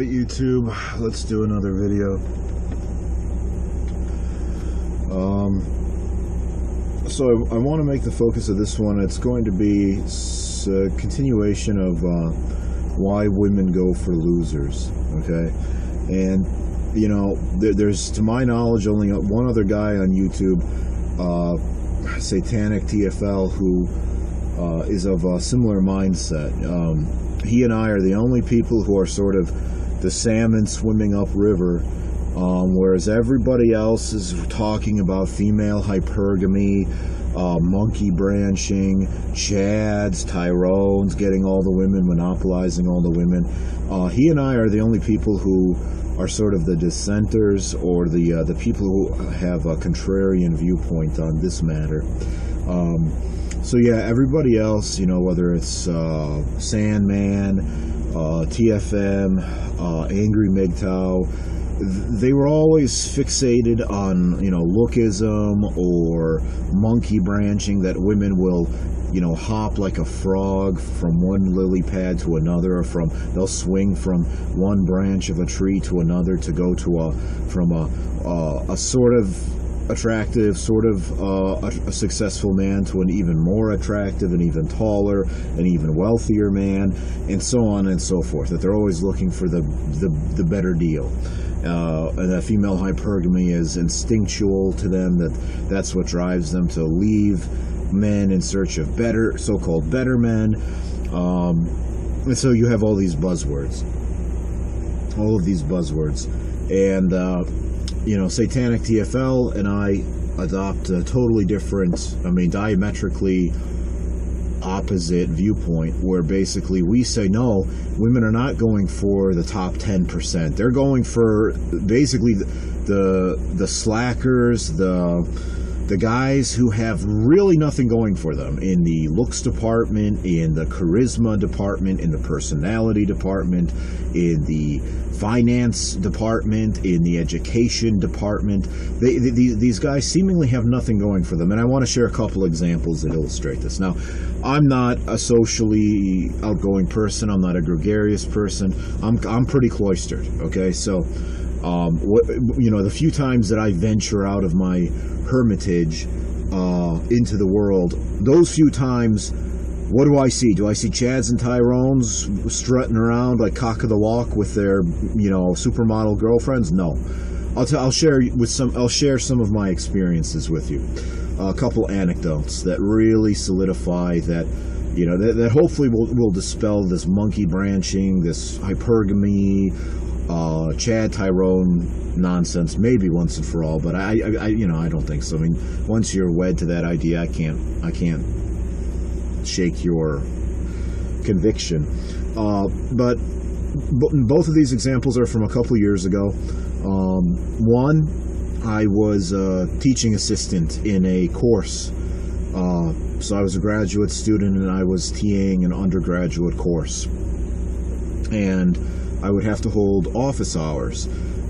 Alright YouTube, let's do another video. Um, so I, I want to make the focus of this one, it's going to be a continuation of uh, why women go for losers, okay? And, you know, there, there's, to my knowledge, only one other guy on YouTube, uh, Satanic TFL, who uh, is of a similar mindset. Um, he and I are the only people who are sort of the salmon swimming upriver, um, whereas everybody else is talking about female hypergamy, uh, monkey branching, Chads, Tyrones, getting all the women, monopolizing all the women. Uh, he and I are the only people who are sort of the dissenters or the uh, the people who have a contrarian viewpoint on this matter. Um, so yeah, everybody else, you know, whether it's uh, Sandman, uh, TFM, uh, Angry MGTOW, th- they were always fixated on, you know, lookism or monkey branching that women will, you know, hop like a frog from one lily pad to another, or from they'll swing from one branch of a tree to another to go to a from a a, a sort of attractive, sort of uh, a, a successful man to an even more attractive, and even taller, and even wealthier man, and so on and so forth. That they're always looking for the the, the better deal. Uh, and that female hypergamy is instinctual to them. That that's what drives them to leave men in search of better, so-called better men. Um, and so you have all these buzzwords, all of these buzzwords, and. Uh, you know, Satanic TFL and I adopt a totally different, I mean, diametrically opposite viewpoint where basically we say no, women are not going for the top 10%. They're going for basically the the, the slackers, the the guys who have really nothing going for them in the looks department, in the charisma department, in the personality department, in the finance department, in the education department. They, they, these guys seemingly have nothing going for them. And I want to share a couple examples that illustrate this. Now, I'm not a socially outgoing person, I'm not a gregarious person, I'm, I'm pretty cloistered, okay? So, um, you know, the few times that I venture out of my hermitage uh, into the world, those few times, what do I see? Do I see Chads and Tyrones strutting around like cock of the walk with their, you know, supermodel girlfriends? No. I'll, t- I'll share with some. I'll share some of my experiences with you. a couple anecdotes that really solidify that you know that, that hopefully will, will dispel this monkey branching this hypergamy uh, Chad Tyrone nonsense, maybe once and for all. But I, I, I, you know, I don't think so. I mean, once you're wed to that idea, I can't, I can't shake your conviction. Uh, but b- both of these examples are from a couple years ago. Um, one, I was a teaching assistant in a course. Uh, so I was a graduate student and I was TAing an undergraduate course. And I would have to hold office hours.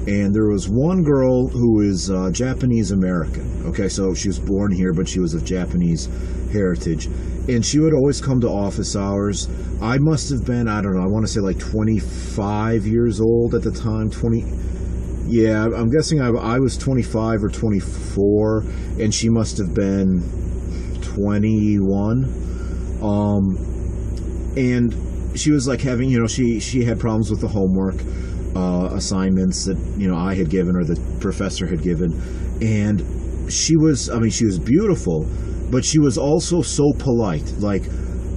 And there was one girl who is uh, Japanese American. Okay, so she was born here, but she was of Japanese heritage. And she would always come to office hours. I must have been, I don't know, I want to say like 25 years old at the time. 20. Yeah, I'm guessing I, I was 25 or 24, and she must have been 21. Um, and she was like having, you know, she she had problems with the homework uh, assignments that you know I had given or the professor had given, and she was, I mean, she was beautiful, but she was also so polite, like.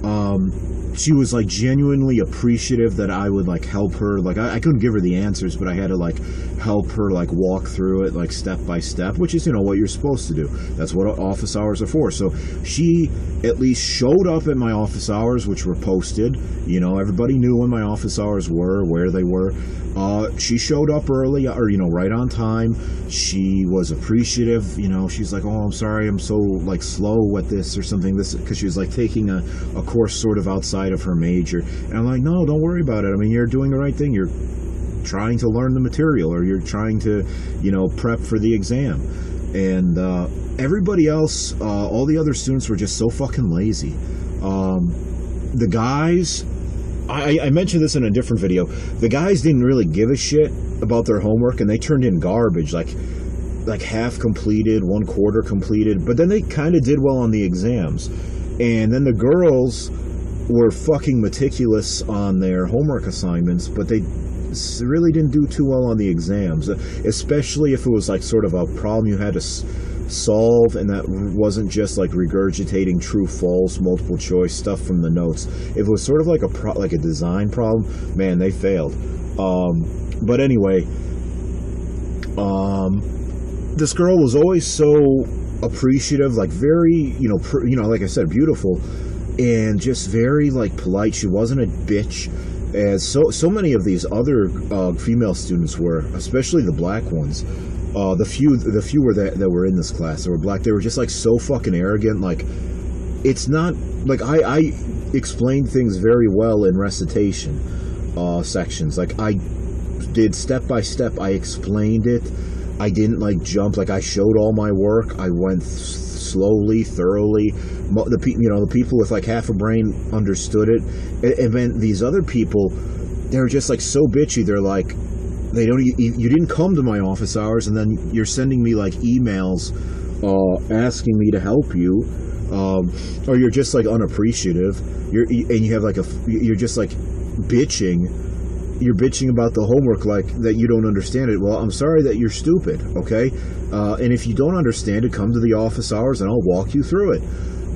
Um, she was like genuinely appreciative that I would like help her. Like I, I, couldn't give her the answers, but I had to like help her like walk through it like step by step, which is you know what you're supposed to do. That's what office hours are for. So she at least showed up at my office hours, which were posted. You know, everybody knew when my office hours were, where they were. Uh, she showed up early, or you know, right on time. She was appreciative. You know, she's like, "Oh, I'm sorry, I'm so like slow at this or something." This because she was like taking a, a course sort of outside of her major, and I'm like, "No, don't worry about it. I mean, you're doing the right thing. You're trying to learn the material, or you're trying to, you know, prep for the exam." And uh, everybody else, uh, all the other students were just so fucking lazy. Um, the guys I, I mentioned this in a different video. The guys didn't really give a shit about their homework, and they turned in garbage, like like half completed, one quarter completed. But then they kind of did well on the exams, and then the girls were fucking meticulous on their homework assignments, but they really didn't do too well on the exams, especially if it was like sort of a problem you had to solve and that wasn't just like regurgitating true false multiple choice stuff from the notes. If it was sort of like a pro- like a design problem man they failed. Um, but anyway um, this girl was always so appreciative like very you know pr- you know like i said beautiful and just very like polite. She wasn't a bitch as so so many of these other uh, female students were especially the black ones. Uh, the few the few were that, that were in this class that were black. They were just like so fucking arrogant like it's not like i i explained things very well in recitation uh, sections. Like i did step by step. I explained it. I didn't like jump. Like i showed all my work. I went slowly thoroughly the people you know the people with like half a brain understood it and then these other people they're just like so bitchy they're like they don't. You, you didn't come to my office hours, and then you're sending me like emails uh, asking me to help you, um, or you're just like unappreciative. You're and you have like a. You're just like bitching. You're bitching about the homework like that you don't understand it. Well, I'm sorry that you're stupid. Okay, uh, and if you don't understand it, come to the office hours, and I'll walk you through it.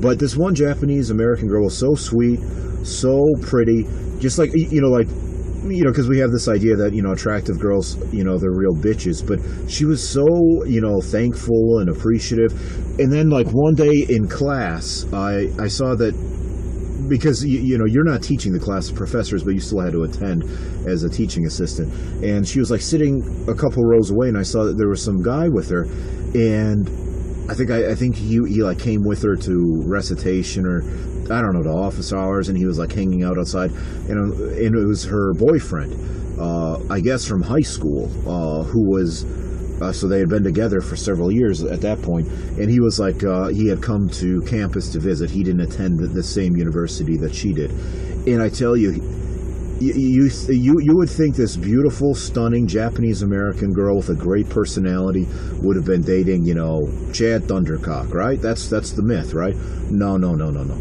But this one Japanese American girl was so sweet, so pretty, just like you know, like you know, because we have this idea that you know attractive girls, you know, they're real bitches. But she was so you know thankful and appreciative. And then like one day in class, I I saw that because you, you know you're not teaching the class of professors, but you still had to attend as a teaching assistant. And she was like sitting a couple rows away, and I saw that there was some guy with her, and I think I, I, think he, he like came with her to recitation or I don't know to office hours, and he was like hanging out outside, and and it was her boyfriend, uh, I guess from high school, uh, who was. Uh, so they had been together for several years at that point, and he was like uh, he had come to campus to visit. He didn't attend the, same university that she did, and I tell you, you, you you you would think this beautiful, stunning Japanese American girl with a great personality would have been dating, you know, Chad Thundercock, right? That's that's the myth, right? No, no, no, no, no.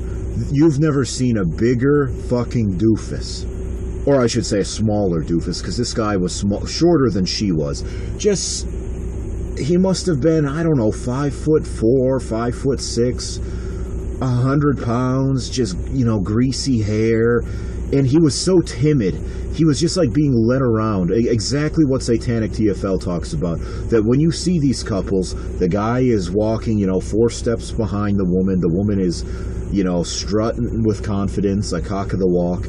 You've never seen a bigger fucking doofus, or I should say, a smaller doofus, because this guy was small, shorter than she was. Just he must have been, I don't know, five foot four, five foot six, a hundred pounds, just you know, greasy hair and he was so timid. He was just like being led around. Exactly what Satanic TFL talks about. That when you see these couples, the guy is walking, you know, four steps behind the woman. The woman is, you know, strutting with confidence, like cock of the walk.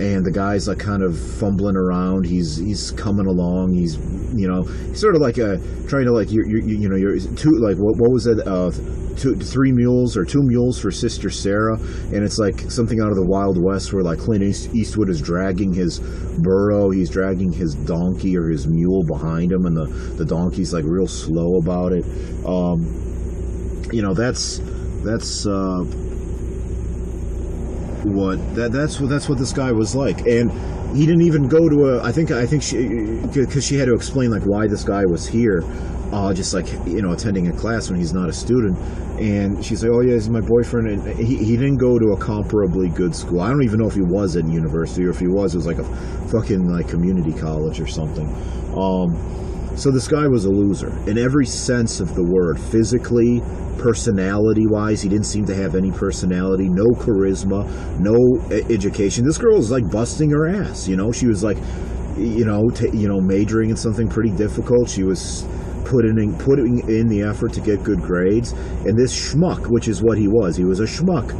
And the guy's like kind of fumbling around. He's he's coming along. He's you know sort of like a trying to like you you you know you're two like what what was it uh two, three mules or two mules for Sister Sara, and it's like something out of the Wild West where like Clint Eastwood is dragging his burro, he's dragging his donkey or his mule behind him, and the the donkey's like real slow about it. Um, you know, that's that's. Uh, what that that's what that's what this guy was like. And he didn't even go to a i think i think she because she had to explain like why this guy was here uh, just like you know attending a class when he's not a student. And she's like oh yeah he's my boyfriend. And he, he didn't go to a comparably good school. I don't even know if he was at university or if he was. It was like a fucking like community college or something. Um, so this guy was a loser in every sense of the word physically personality wise he didn't seem to have any personality no charisma no education this girl was like busting her ass you know she was like you know t- you know majoring in something pretty difficult she was putting in, putting in the effort to get good grades. And this schmuck, which is what he was, he was a schmuck,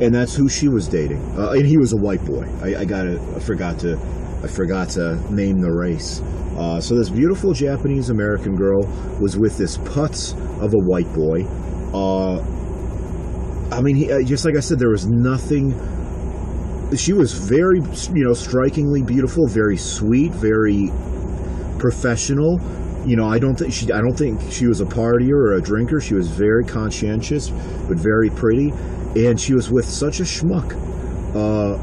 and that's who she was dating. Uh, and he was a white boy. I, I got I forgot to, I forgot to name the race. Uh, so this beautiful Japanese American girl was with this putz of a white boy. Uh, I mean, he, uh, just like I said, there was nothing. She was very, you know, strikingly beautiful, very sweet, very professional you know, I don't think she I don't think she was a partier or a drinker. She was very conscientious, but very pretty, and she was with such a schmuck. Uh,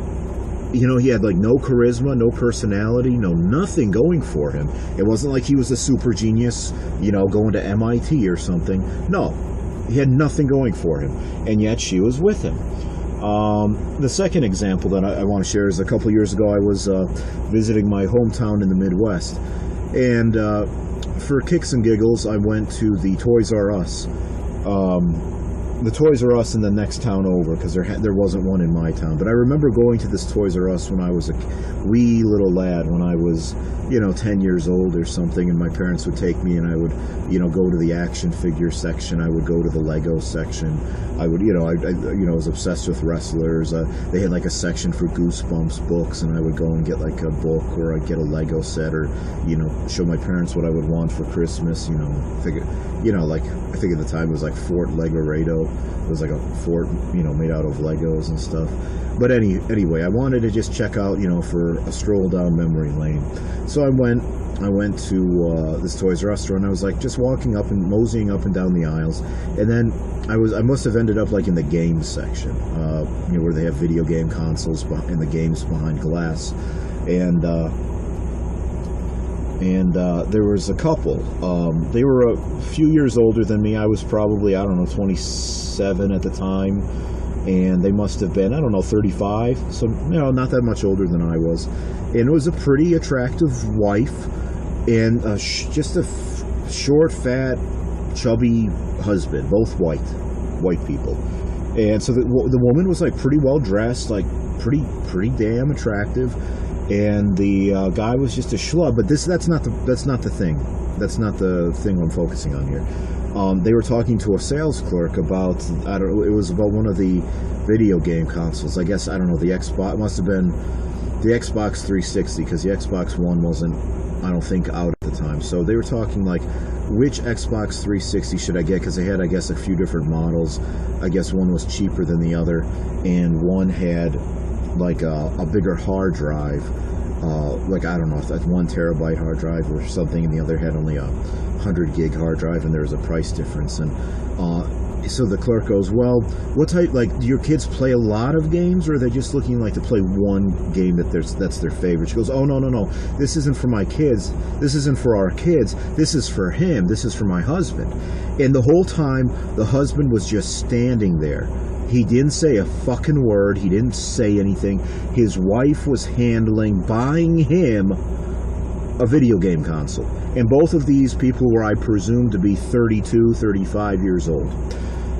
you know, he had like no charisma, no personality, no nothing going for him. It wasn't like he was a super genius, you know, going to MIT or something. No, he had nothing going for him, and yet she was with him. Um, the second example that I, I want to share is a couple years ago I was uh, visiting my hometown in the Midwest, and uh, for kicks and giggles I went to the Toys R Us. Um, the Toys R Us in the next town over because there ha- there wasn't one in my town. But I remember going to this Toys R Us when I was a wee little lad, when I was you know 10 years old or something, and my parents would take me and I would you know go to the action figure section. I would go to the Lego section. I would you know I, I you know was obsessed with wrestlers. Uh, they had like a section for Goosebumps books, and I would go and get like a book or I'd get a Lego set or you know show my parents what I would want for Christmas. You know, figure you know like I think at the time it was like Fort Lego Legoredo. It was like a fort, you know, made out of Legos and stuff. But any anyway, I wanted to just check out, you know, for a stroll down memory lane. So I went. I went to uh, this Toys R Us store and I was like just walking up and moseying up and down the aisles, and then I was I must have ended up like in the games section, uh, you know, where they have video game consoles and the games behind glass, and. Uh, and uh, there was a couple. Um, they were a few years older than me. I was probably I don't know 27 at the time, and they must have been I don't know 35. So you know not that much older than I was, and it was a pretty attractive wife, and a just a f- short, fat, chubby husband, both white, white people. And so the, the woman was like pretty well dressed, like pretty pretty damn attractive and the uh, guy was just a schlub. But this that's not the that's not the thing. That's not the thing I'm focusing on here. Um, they were talking to a sales clerk about I don't it was about one of the video game consoles. I guess I don't know the Xbox must have been the Xbox 360 because the Xbox One wasn't I don't think out at the time. So they were talking like which Xbox 360 should I get because they had I guess a few different models. I guess one was cheaper than the other, and one had like a, a bigger hard drive, uh, like I don't know if that's one terabyte hard drive or something, and the other had only a hundred gig hard drive, and there was a price difference. And uh, so the clerk goes, "Well, what type? Like, do your kids play a lot of games, or are they just looking like to play one game that there's that's their favorite?" She goes, "Oh no, no, no! This isn't for my kids. This isn't for our kids. This is for him. This is for my husband." And the whole time, the husband was just standing there he didn't say a fucking word. He didn't say anything. His wife was handling buying him a video game console. And both of these people were, I presume, to be 32, 35 years old.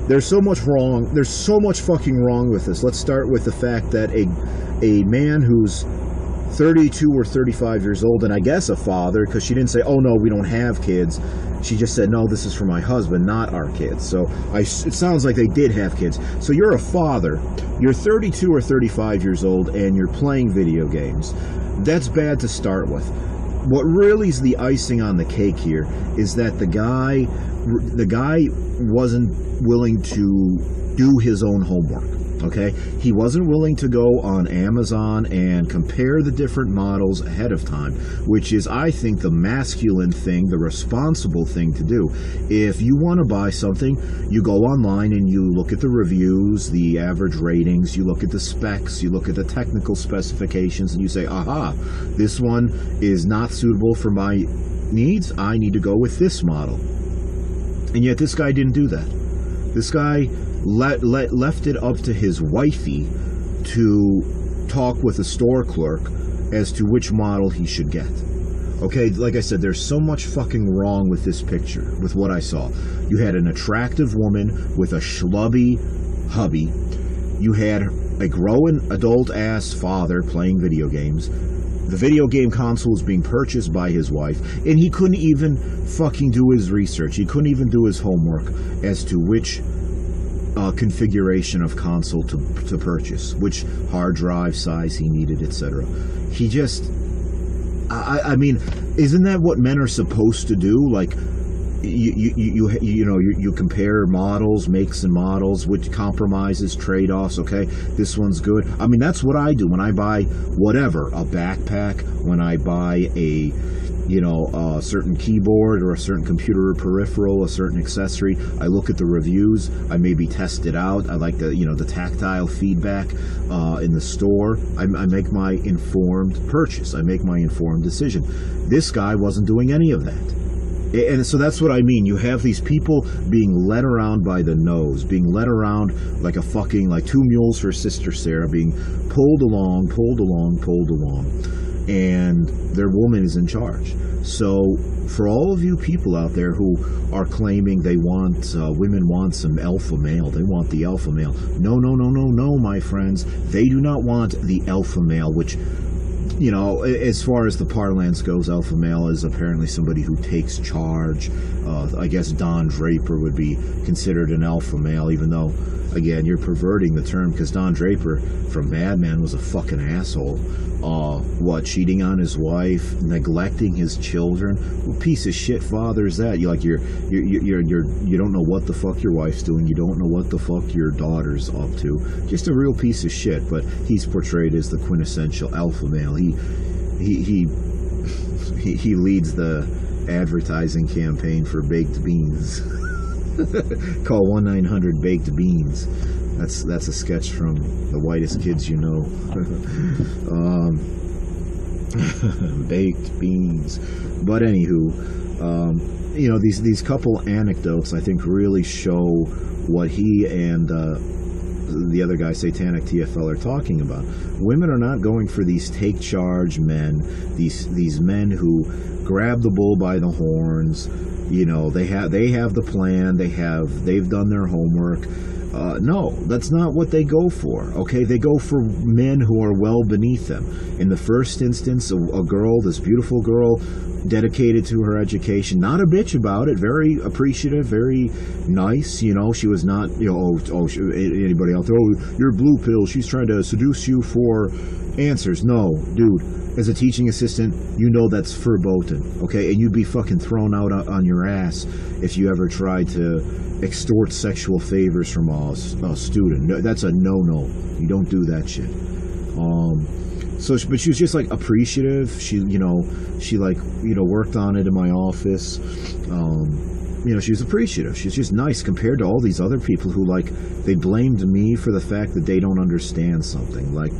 There's so much wrong. There's so much fucking wrong with this. Let's start with the fact that a, a man who's 32 or 35 years old, and I guess a father, because she didn't say, oh no, we don't have kids. She just said, no, this is for my husband, not our kids. So I, it sounds like they did have kids. So you're a father, you're 32 or 35 years old, and you're playing video games. That's bad to start with. What really is the icing on the cake here is that the guy, the guy wasn't willing to do his own homework. Okay, he wasn't willing to go on Amazon and compare the different models ahead of time, which is, I think, the masculine thing, the responsible thing to do. If you want to buy something, you go online and you look at the reviews, the average ratings, you look at the specs, you look at the technical specifications, and you say, aha, this one is not suitable for my needs. I need to go with this model. And yet, this guy didn't do that. This guy let, let, left it up to his wifey to talk with a store clerk as to which model he should get. Okay, like I said, there's so much fucking wrong with this picture, with what I saw. You had an attractive woman with a schlubby hubby. You had a growing adult ass father playing video games. The video game console was being purchased by his wife, and he couldn't even fucking do his research. He couldn't even do his homework as to which uh, configuration of console to, to purchase, which hard drive size he needed, etc. He just, I, I mean, isn't that what men are supposed to do? Like, you you you, you know you, you compare models, makes and models, which compromises, trade offs. Okay, this one's good. I mean, that's what I do when I buy whatever a backpack, when I buy a you know, a certain keyboard or a certain computer peripheral, a certain accessory. I look at the reviews. I maybe test it out. I like the, you know, the tactile feedback uh, in the store. I, I make my informed purchase. I make my informed decision. This guy wasn't doing any of that. And so that's what I mean. You have these people being led around by the nose, being led around like a fucking, like two mules for Sister Sara, being pulled along, pulled along, pulled along. And their woman is in charge. So for all of you people out there who are claiming they want, uh, women want some alpha male, they want the alpha male. No, no, no, no, no, my friends. They do not want the alpha male, which you know, as far as the parlance goes, alpha male is apparently somebody who takes charge. Uh, I guess Don Draper would be considered an alpha male, even though, again, you're perverting the term because Don Draper from Mad Men was a fucking asshole uh, what cheating on his wife, neglecting his children. What piece of shit father is that? You like you're you're you're you're you don't know what the fuck your wife's doing. You don't know what the fuck your daughter's up to. Just a real piece of shit. But he's portrayed as the quintessential alpha male. He he he he, he leads the advertising campaign for baked beans. Call one nine hundred baked beans. That's that's a sketch from the whitest kids you know. um, baked beans. But anywho, um, you know these these couple anecdotes I think really show what he and uh, the other guy, Satanic TFL, are talking about. Women are not going for these take charge men, these these men who grab the bull by the horns. You know, they have they have the plan. They have they've done their homework uh, no, that's not what they go for. Okay, they go for men who are well beneath them. In the first instance, a, a girl, this beautiful girl, dedicated to her education, not a bitch about it, very appreciative, very nice. You know, she was not, you know, oh, oh anybody out there, oh, you're blue pill. She's trying to seduce you for answers. No, dude. As a teaching assistant, you know that's verboten, okay? And you'd be fucking thrown out on your ass if you ever tried to extort sexual favors from a, student. No, that's a no-no. You don't do that shit. Um, so, but she was just like appreciative. She, you know, she like, you know, worked on it in my office. Um, you know, she was appreciative. She's just nice compared to all these other people who like they blamed me for the fact that they don't understand something. Like,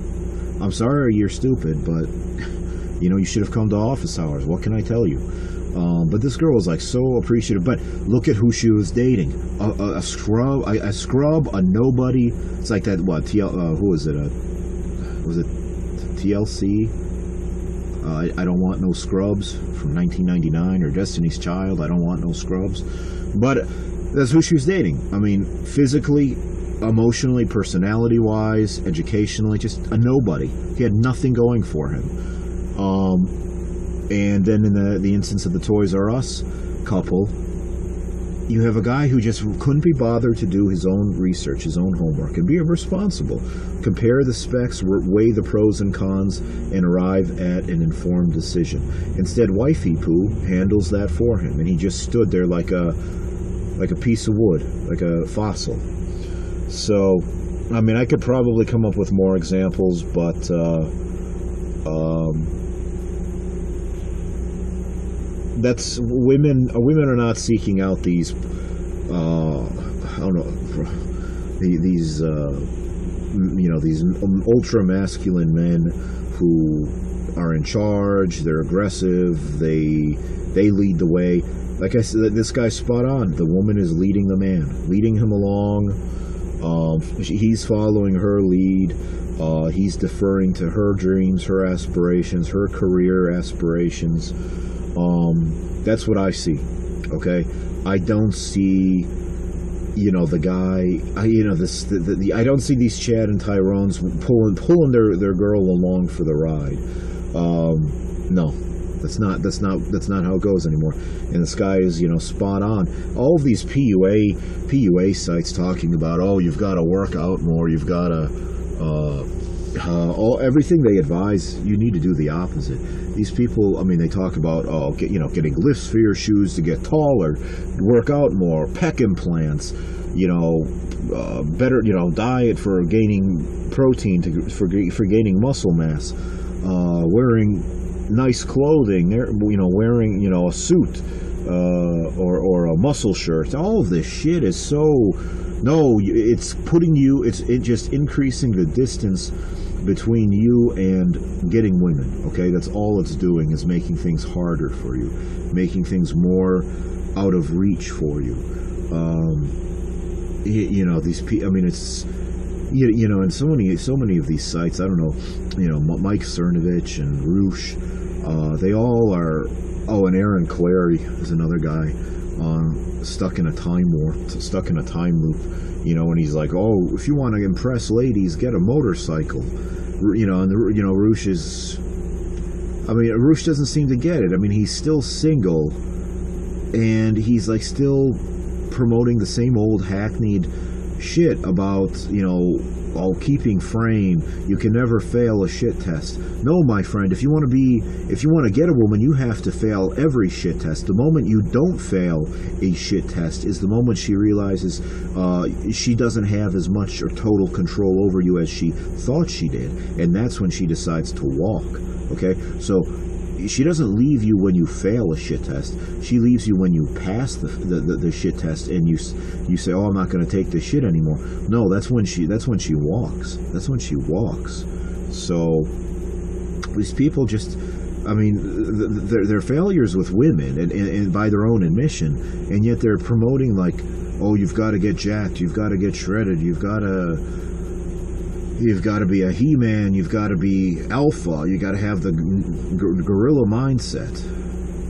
I'm sorry you're stupid, but you know, you should have come to office hours. What can I tell you? Um, but this girl was like so appreciative. But look at who she was dating: a, a, a scrub, a, a, scrub, a nobody. It's like that. What? TL, uh, who was it? Uh, was it TLC? Uh, I, I, don't want no scrubs from 1999 or Destiny's Child. I don't want no scrubs. But that's who she was dating. I mean, physically, emotionally, personality wise, educationally, just a nobody. He had nothing going for him. Um, and then in the, the instance of the Toys R Us couple, you have a guy who just couldn't be bothered to do his own research, his own homework, and be responsible. Compare the specs, weigh the pros and cons, and arrive at an informed decision. Instead, Wifey Poo handles that for him, and he just stood there like a like a piece of wood, like a fossil. So, I mean, I could probably come up with more examples, but uh, um, that's women. Women are not seeking out these. Uh, I don't know these. Uh, you know these ultra masculine men who are in charge. They're aggressive. They they lead the way. Like I said, this guy's spot on. The woman is leading the man, leading him along. Um, he's following her lead. Uh, he's deferring to her dreams, her aspirations, her career aspirations. Um, that's what I see. Okay, I don't see, you know, the guy. I, you know, this. The, the, the, I don't see these Chad and Tyrones pulling pulling their their girl along for the ride. Um, no, that's not that's not that's not how it goes anymore. And this guy is you know spot on. All of these PUA PUA sites talking about oh you've got to work out more, you've got to uh, uh, all everything they advise you need to do the opposite. These people, I mean, they talk about oh, get, you know, getting lifts for your shoes to get taller, work out more, pec implants, you know, uh, better, you know, diet for gaining protein to for for gaining muscle mass, uh, wearing nice clothing, they're you know wearing you know a suit uh, or or a muscle shirt. All of this shit is so no, it's putting you. It's it just increasing the distance between you and getting women. Okay, that's all it's doing is making things harder for you, making things more out of reach for you. Um, you, you know these people. I mean, it's you, you know, and so many so many of these sites. I don't know, you know, Mike Cernovich and Roosh. Uh, they all are. Oh, and Aaron Clarey is another guy. Um, stuck in a time warp, stuck in a time loop, you know, and he's like, oh, if you want to impress ladies, get a motorcycle, you know, and the, you know, Roosh is, I mean, Roosh doesn't seem to get it. I mean, he's still single, and he's like still promoting the same old hackneyed shit about, you know, all keeping frame. You can never fail a shit test. No, my friend, if you want to be, if you want to get a woman, you have to fail every shit test. The moment you don't fail a shit test is the moment she realizes uh, she doesn't have as much or total control over you as she thought she did. And that's when she decides to walk. Okay? So she doesn't leave you when you fail a shit test. She leaves you when you pass the the, the, the shit test and you you say, "Oh, I'm not going to take this shit anymore." No, that's when she that's when she walks. That's when she walks. So these people just I mean, they're, failures with women, and, and, and, by their own admission, and yet they're promoting like, oh, you've got to get jacked, you've got to get shredded, you've got to You've got to be a He-Man. You've got to be alpha. You got to have the gorilla mindset.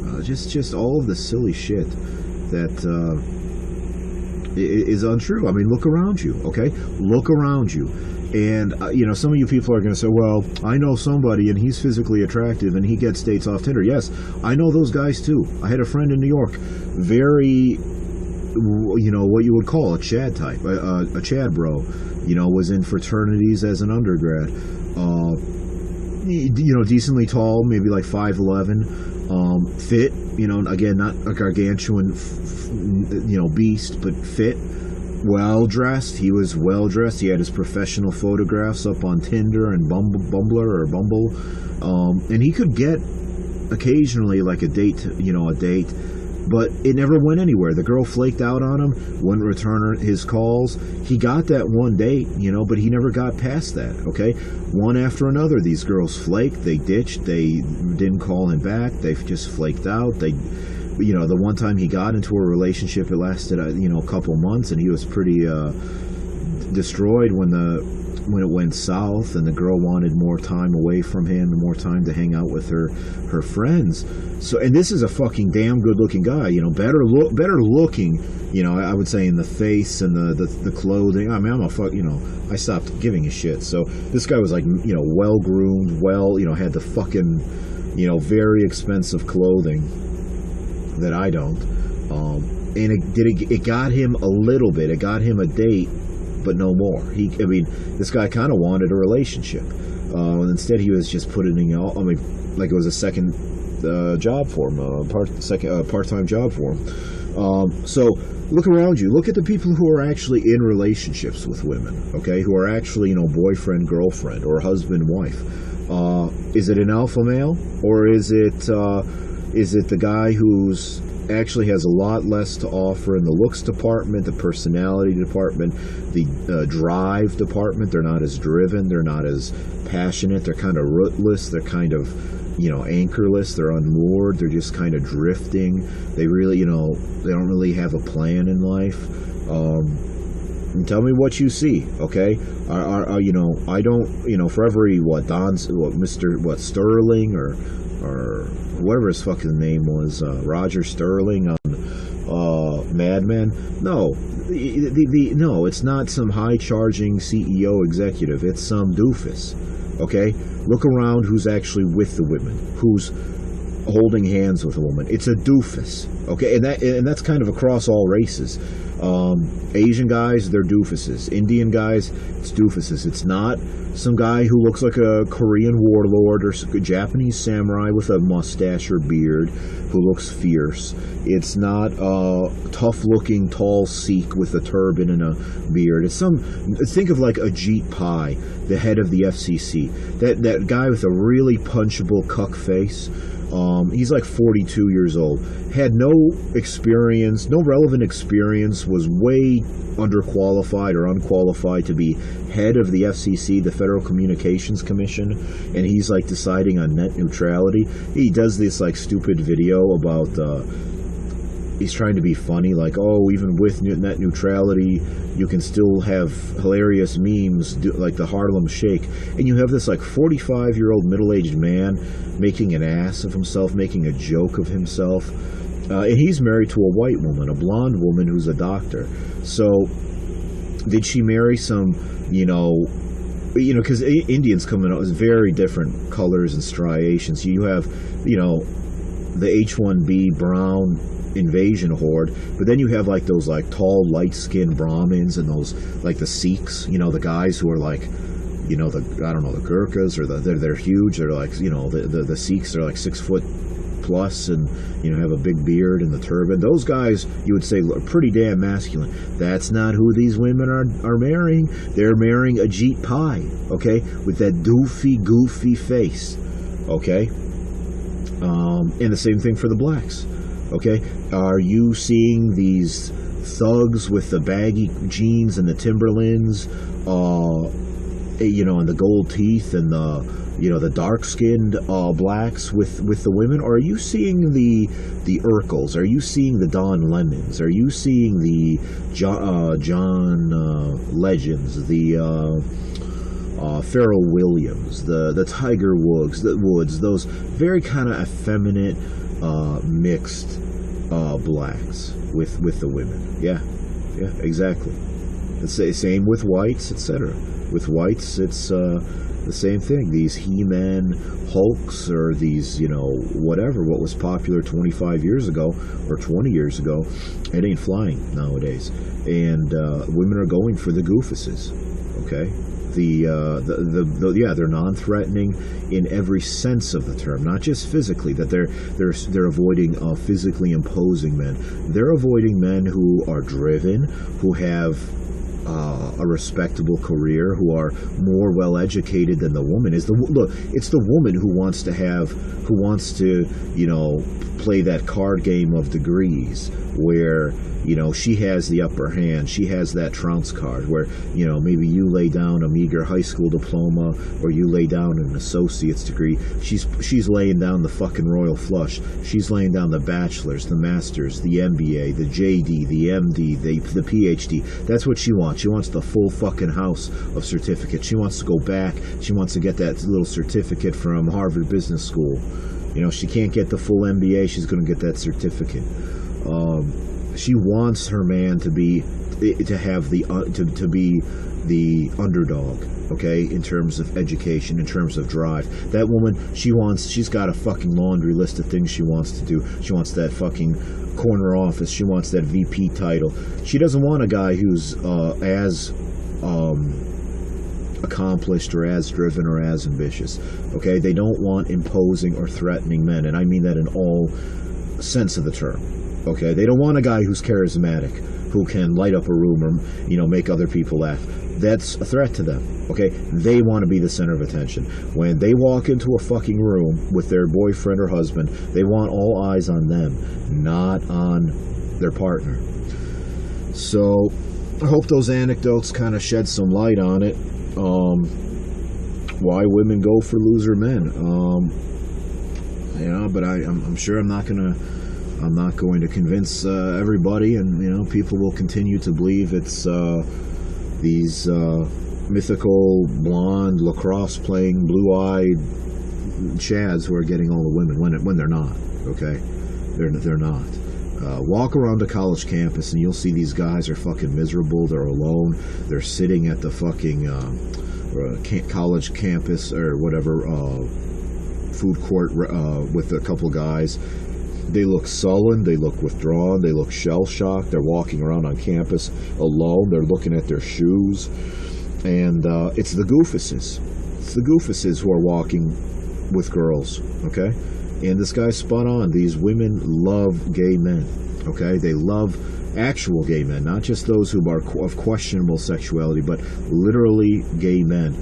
Uh, just, just all of the silly shit that uh, is untrue. I mean, look around you. Okay, look around you. And, uh, you know, some of you people are going to say, well, I know somebody and he's physically attractive and he gets dates off Tinder. Yes, I know those guys too. I had a friend in New York, very, you know, what you would call a Chad type, a, a Chad bro you know, was in fraternities as an undergrad. Uh, you know, decently tall, maybe like 5'11, um, fit, you know, again, not a gargantuan, you know, beast, but fit, well dressed. He was well dressed. He had his professional photographs up on Tinder and Bumble, Bumbler or Bumble. Um, and he could get occasionally like a date, you know, a date but it never went anywhere. The girl flaked out on him, wouldn't return his calls. He got that one date, you know, but he never got past that, okay? One after another, these girls flaked, they ditched, they didn't call him back, they just flaked out. They, you know, the one time he got into a relationship, it lasted, uh, you know, a couple months, and he was pretty uh, destroyed when the when it went south and the girl wanted more time away from him and more time to hang out with her her friends so, and this is a fucking damn good looking guy, you know, better look, better looking, you know, I would say in the face and the, the, the clothing. I mean, I'm a fuck, you know, I stopped giving a shit. So this guy was like, you know, well groomed, well, you know, had the fucking, you know, very expensive clothing that I don't. Um, and it did it, it got him a little bit. It got him a date, but no more. He, I mean, this guy kind of wanted a relationship, uh, and instead he was just putting in. I mean, like it was a second uh, job for him, a part second uh, part time job for him. Um, so look around you. Look at the people who are actually in relationships with women. Okay, who are actually you know boyfriend girlfriend or husband wife. Uh, is it an alpha male or is it uh, is it the guy who's actually has a lot less to offer in the looks department, the personality department, the uh, drive department. They're not as driven, they're not as passionate, they're kind of rootless, they're kind of you know, anchorless. They're unmoored. They're just kind of drifting. They really, you know, they don't really have a plan in life. Um, tell me what you see, okay? Are, are, are, you know, I don't, you know, for every what Don's, what Mister, what Sterling or or whatever his fucking name was, uh, Roger Sterling on uh, Mad Men. No, the, the, the no, it's not some high charging CEO executive. It's some doofus. Okay, look around who's actually with the women, who's holding hands with a woman. It's a doofus, okay, and that and that's kind of across all races. Um, Asian guys, they're doofuses. Indian guys, it's doofuses. It's not some guy who looks like a Korean warlord or a Japanese samurai with a mustache or beard who looks fierce. It's not a tough-looking tall Sikh with a turban and a beard. It's some. Think of like Ajit Pai, the head of the FCC. That that guy with a really punchable cuck face. Um, he's like 42 years old. Had no experience, no relevant experience. Was way underqualified or unqualified to be head of the FCC, the Federal Communications Commission, and he's like deciding on net neutrality. He does this like stupid video about. Uh, he's trying to be funny, like, oh, even with net neutrality, you can still have hilarious memes do, like the Harlem Shake. And you have this like 45 year old middle aged man making an ass of himself, making a joke of himself. Uh, and he's married to a white woman, a blonde woman who's a doctor. So, did she marry some, you know, you know, because Indians come in as very different colors and striations. You have, you know, the H1B brown invasion horde, but then you have like those like tall, light skinned Brahmins and those like the Sikhs, you know, the guys who are like, you know, the I don't know the Gurkhas or the they're they're huge. They're like you know the the, the Sikhs are like six foot plus and you know have a big beard and the turban. Those guys you would say are pretty damn masculine. That's not who these women are are marrying. They're marrying Ajit Pai, okay, with that doofy, goofy face, okay. Um, and the same thing for the blacks. Okay, are you seeing these thugs with the baggy jeans and the Timberlands, uh, you know, and the gold teeth and the you know the dark-skinned uh, blacks with with the women, or are you seeing the the Urkels? Are you seeing the Don Lemons? Are you seeing the John, uh, John uh, Legends? The uh, uh, Pharrell Williams, the the Tiger Woods, the Woods, those very kind of effeminate, uh, mixed uh, blacks with with the women. Yeah, yeah, exactly. It's The same with whites, etc. With whites, it's uh, the same thing. These He-Man Hulks or these, you know, whatever, what was popular 25 years ago or 20 years ago, it ain't flying nowadays. And uh, women are going for the goofuses, okay? The, uh, the, the, the, yeah, they're non-threatening in every sense of the term, not just physically. That they're they're they're avoiding uh, physically imposing men. They're avoiding men who are driven, who have uh, a respectable career, who are more well educated than the woman is. The look, it's the woman who wants to have, who wants to, you know, play that card game of degrees where you know she has the upper hand she has that trounce card where you know maybe you lay down a meager high school diploma or you lay down an associate's degree. She's she's laying down the fucking royal flush. She's laying down the bachelor's the master's the mba the jd the md the, the phd that's what she wants she wants the full fucking house of certificates she wants to go back she wants to get that little certificate from harvard business school you know, she can't get the full MBA. She's going to get that certificate. Um, she wants her man to be to have the uh, to, to be the underdog okay in terms of education in terms of drive that woman she wants she's got a fucking laundry list of things she wants to do she wants that fucking corner office she wants that vp title she doesn't want a guy who's uh, as um, accomplished or as driven or as ambitious. Okay, they don't want imposing or threatening men, and I mean that in all sense of the term. Okay, they don't want a guy who's charismatic, who can light up a room or you know make other people laugh. That's a threat to them. Okay, they want to be the center of attention. When they walk into a fucking room with their boyfriend or husband, they want all eyes on them, not on their partner. So, I hope those anecdotes kind of shed some light on it um, why women go for loser men. Um, yeah, but I, I'm, I'm, sure I'm not gonna, I'm not going to convince uh, everybody, and you know, people will continue to believe it's uh, these uh, mythical blonde lacrosse playing blue-eyed chads who are getting all the women when it, when they're not. Okay, they're they're not. Uh, walk around a college campus and you'll see these guys are fucking miserable. They're alone. They're sitting at the fucking uh, college campus or whatever food court with a couple guys. They look sullen. They look withdrawn. They look shell shocked. They're walking around on campus alone. They're looking at their shoes, and uh, it's the goofuses. It's the goofuses who are walking with girls. Okay, and this guy spun on. These women love gay men. Okay, they love actual gay men, not just those who are of questionable sexuality, but literally gay men.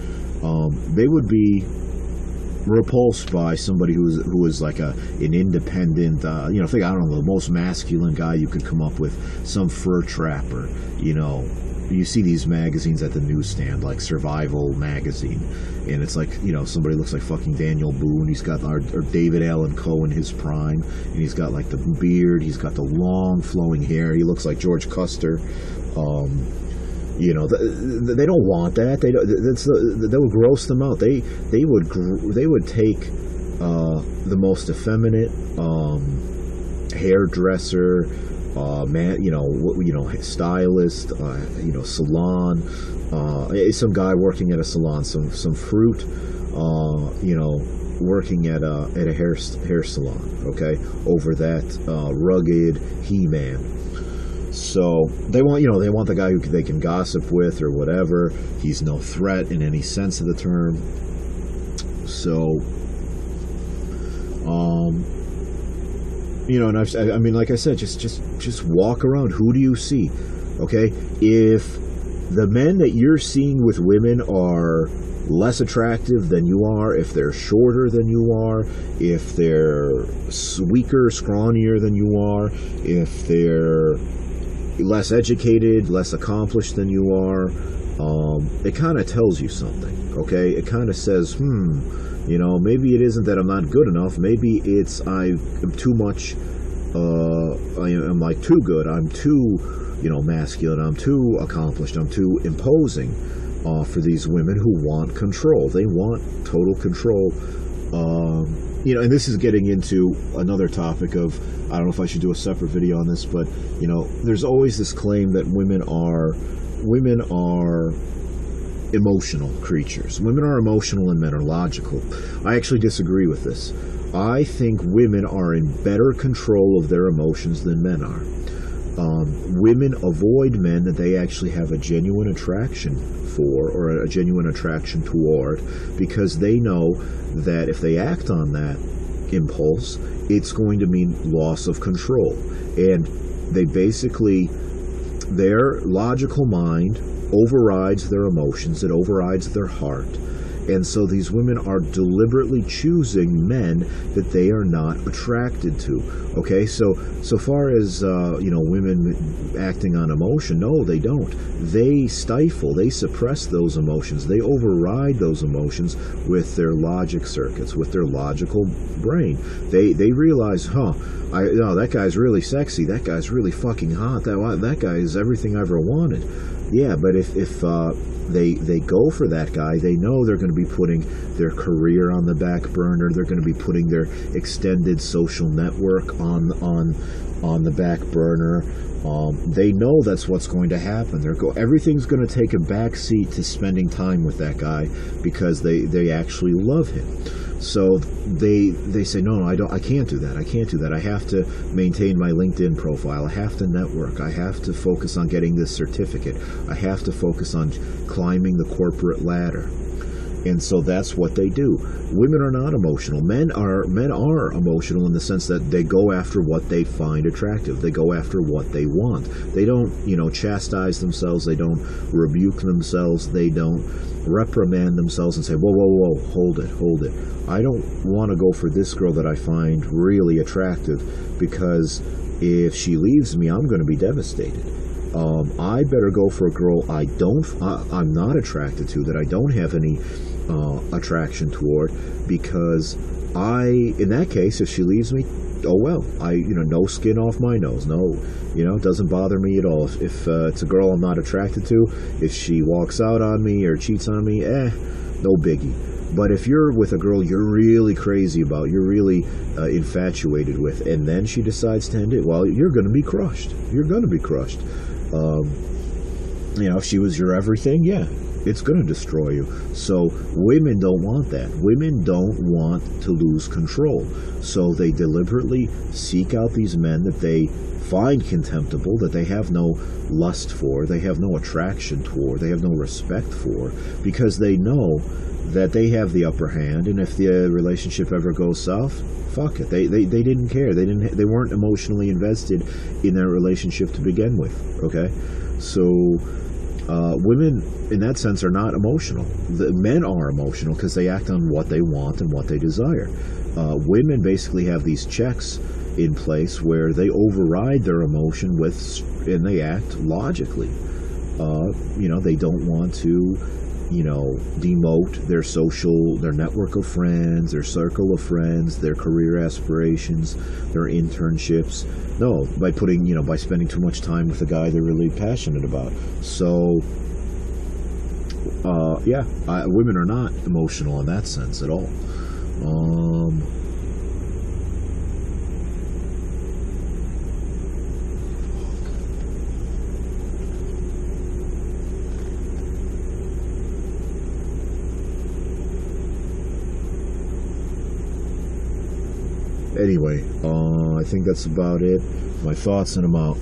Um, they would be repulsed by somebody who's who is like a an independent, uh, you know, think I don't know the most masculine guy you could come up with, some fur trapper, you know. You see these magazines at the newsstand, like Survival magazine, and it's like you know somebody looks like fucking Daniel Boone. He's got our, or David Allan Coe in his prime, and he's got like the beard. He's got the long flowing hair. He looks like George Custer. Um, you know, they don't want that. They don't, that's that would gross them out. They they would they would take uh, the most effeminate um, hairdresser, uh, man, you know, you know, stylist, uh, you know, salon, uh, some guy working at a salon, some some fruit, uh, you know, working at a at a hair hair salon. Okay, over that uh, rugged he man so they want, you know, they want the guy who they can gossip with or whatever. He's no threat in any sense of the term. So, um, you know, and I've, I mean, like I said, just, just, just walk around. Who do you see? Okay, if the men that you're seeing with women are less attractive than you are, if they're shorter than you are, if they're weaker, scrawnier than you are, if they're less educated, less accomplished than you are, um, it kind of tells you something, okay? It kind of says, hmm, you know, maybe it isn't that I'm not good enough. Maybe it's I'm too much, uh, I am like too good. I'm too, you know, masculine. I'm too accomplished. I'm too imposing uh, for these women who want control. They want total control. Um, you know, and this is getting into another topic of I don't know if I should do a separate video on this, but you know, there's always this claim that women are women are emotional creatures. Women are emotional and men are logical. I actually disagree with this. I think women are in better control of their emotions than men are. Um, women avoid men that they actually have a genuine attraction for or a genuine attraction toward because they know that if they act on that impulse, it's going to mean loss of control. And they basically, their logical mind overrides their emotions, it overrides their heart and so these women are deliberately choosing men that they are not attracted to. Okay, so so far as uh, you know, women acting on emotion, no, they don't. They stifle, they suppress those emotions, they override those emotions with their logic circuits, with their logical brain. They they realize, huh, I no, that guy's really sexy. That guy's really fucking hot. That that guy is everything I ever wanted. Yeah, but if if uh, they they go for that guy, they know they're going to be putting their career on the back burner. They're going to be putting their extended social network on on on the back burner. Um, they know that's what's going to happen. They're go everything's going to take a back seat to spending time with that guy because they they actually love him. So they they say no, no, I don't, I can't do that. I can't do that. I have to maintain my LinkedIn profile. I have to network. I have to focus on getting this certificate. I have to focus on climbing the corporate ladder. And so that's what they do. Women are not emotional. Men are men are emotional in the sense that they go after what they find attractive. They go after what they want. They don't, you know, chastise themselves. They don't rebuke themselves. They don't reprimand themselves and say, whoa, whoa, whoa, hold it, hold it. I don't want to go for this girl that I find really attractive because if she leaves me, I'm going to be devastated. Um, I better go for a girl I don't, I, am not attracted to, that I don't have any uh, attraction toward, because I, in that case, if she leaves me, oh well, I, you know, no skin off my nose, no, you know, doesn't bother me at all. If, uh, it's a girl I'm not attracted to, if she walks out on me or cheats on me, eh, no biggie. But if you're with a girl you're really crazy about, you're really uh, infatuated with, and then she decides to end it, well, you're going to be crushed. You're going to be crushed. Um, you know, if she was your everything, yeah, It's going to destroy you. So women don't want that. Women don't want to lose control. So they deliberately seek out these men that they find contemptible, that they have no lust for, they have no attraction toward, they have no respect for, because they know that they have the upper hand, and if the relationship ever goes south, fuck it. They, they, they didn't care. They didn't. They weren't emotionally invested in their relationship to begin with. Okay, so uh, women, in that sense, are not emotional. The men are emotional because they act on what they want and what they desire. Uh, women basically have these checks in place where they override their emotion with, and they act logically. Uh, you know, they don't want to you know, demote their social, their network of friends, their circle of friends, their career aspirations, their internships. No, by putting, you know, by spending too much time with a guy they're really passionate about. So, uh, yeah, I, women are not emotional in that sense at all. Um, anyway, uh, I think that's about it. My thoughts, and I'm out.